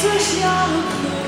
在下课。